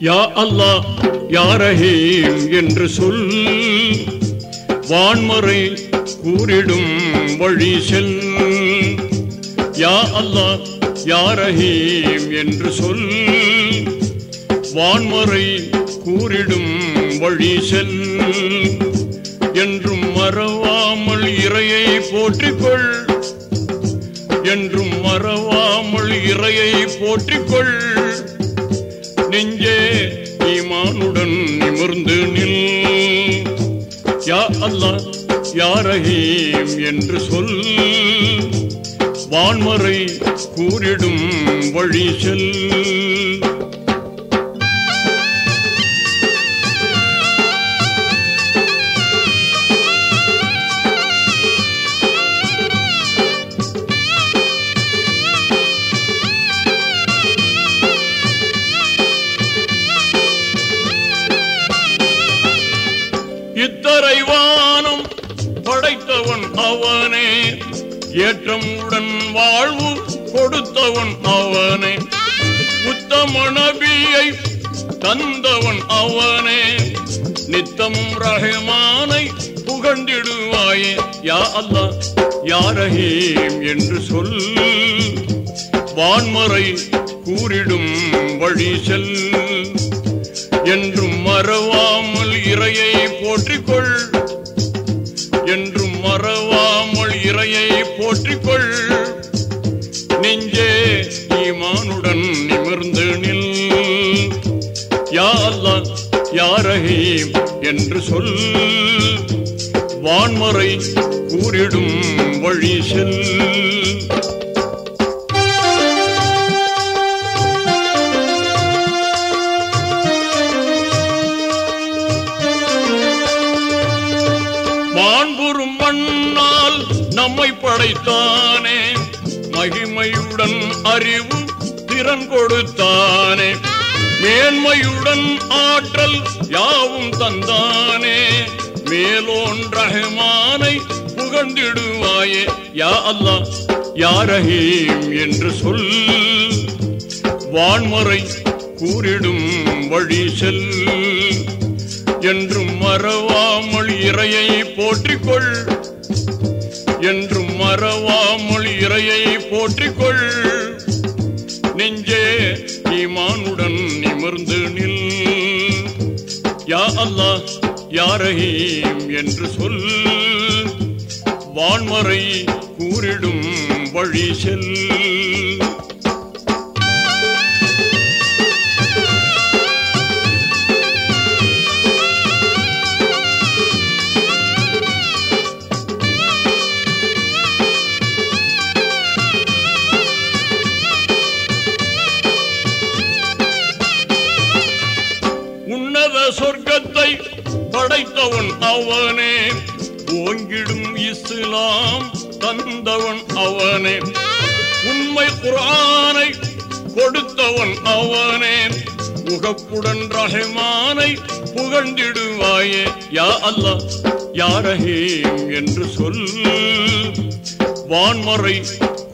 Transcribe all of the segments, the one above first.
யா அல்லாஹ் யாரஹீம் என்று சொல். வான்மறை கூறிடும் வழி செல். யா அல்லாஹ் யாரஹீம் என்று சொல். வான்மறை கூறிடும் வழி செல். என்றும் மறவாமல் இறையை போற்றிக்கொள். என்றும் மறவாமல் இறையை போற்றிக்கொள். நிமிர்ந்து நில். யா அல்லா யா ரஹீம் என்று சொல். வான்மறை கூறிடும் வழி செல். ஏற்றம் உடன் வாழ்வு கொடுத்தவன் அவனே. உத்தம நபியை தந்தவன் அவனே. நித்தமும் ரஹமானை புகழ்ந்திடுவாயே. யா அல்லாஹ் யா என்று சொல். வான்மறை கூறிடும் வழி செல். என்றும் மறவாமல் இறையை போற்றிக்கொள். நெஞ்சே ஈமானுடன் நிமிர்ந்து நில். யா அல்லாஹ் யா ரஹீம் என்று சொல். வான்மறை கூறிடும் வழி செல். மண்ணால் நம்மை படைத்தானே. மகிமையுடன் அறிவு திறன் கொடுத்தானே. மேன்மையுடன் ஆற்றல் யாவும் தந்தானே. மேலோன் ரஹமானை புகழ்ந்திடுவாயே. யா அல்லா யாரஹீம் என்று சொல். வான்மறை கூறிடும் வழி செல். என்றும் மறவாமல் இறையை போற்றிக்கொள். என்றும் மறவாமல் இறையை போற்றிக்கொள். நெஞ்சே ஈமானுடன் நிமிர்ந்து நில். யா அல்லாஹ் யாரையும் என்று சொல். வான்மறை கூறிடும் வழி செல். படைத்தவன் அவனே. ஓங்கிடும் இஸ்லாம் தந்தவன் அவனே. உண்மை குரானை கொடுத்தவன் அவனே. முகப்புடன் ரஹமானை புகழ்ந்திடுவாயே. யா அல்லாஹ் யாரஹீம் என்று சொல். வான்மறை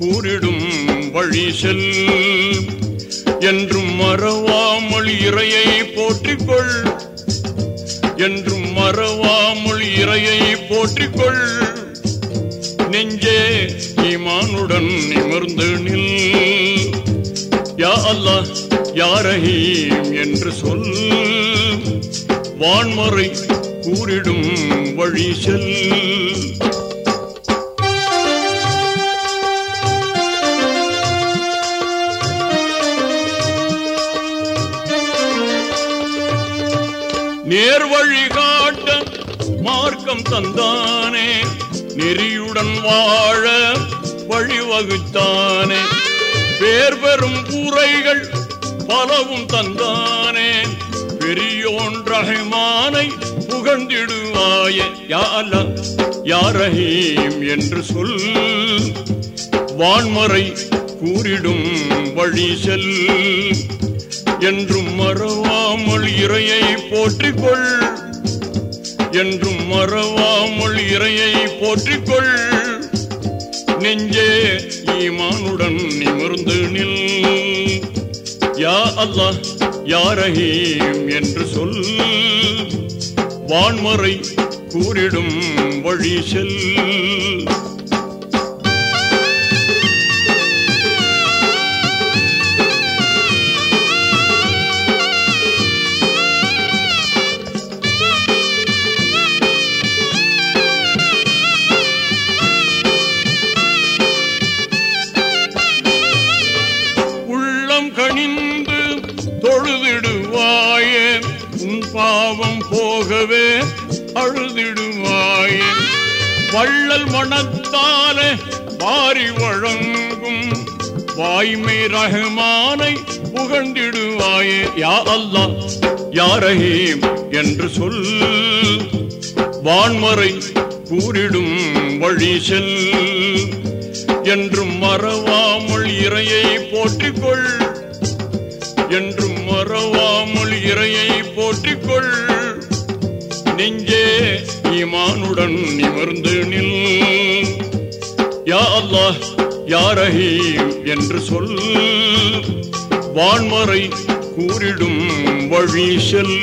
கூறிடும் வழி செல். என்றும் மறவாமல் இறையை போற்றிக்கொள். என்றும் போற்றிக்கொள் நெஞ்சே ஈமானுடன் நிமிர்ந்து நில். யா அல்லா யாரஹீம் என்று சொல். வான்மறை கூறிடும் வழி செல். நேர்வழிகள் வழி தந்தானே நெறியுடன் வாழ வழிவகுத்தானே. பேர் பெறும் கூரைகள் பலவும் தந்தானே பெரியோன் ரஹமானை புகழ்ந்திடுவாயே. யா யாரையும் என்று சொல் வான்மறை கூறிடும் வழி செல். என்றும் மறவாமல் இறையை போற்றிக்கொள். என்றும் மறவாமல் இறையை போற்றிக்கொள். நெஞ்சே ஈமானுடன் நிமிர்ந்து நில். யா அல்லாஹ் யா ரஹீம் என்று சொல். வான்மறை கூறிடும் வழி செல். அழுதிடுவாயே. உன் பாவம் போகவே அழுதிடுவாயே. வள்ளல் மனத்தாலே வாரி வழங்கும் வாய்மை ரஹ்மானை புகழ்ந்திடுவாயே. யா அல்லா யா ரஹீம் என்று சொல். வான்மறை கூறிடும் வழி செல். என்றும் மறவாமல் இறையை போற்றிக்கொள். கண் நிமிர்ந்து நில். யா அல்லாஹ் யா ரஹீம் என்று சொல். வான்மறை கூறிடும் வழி செல்.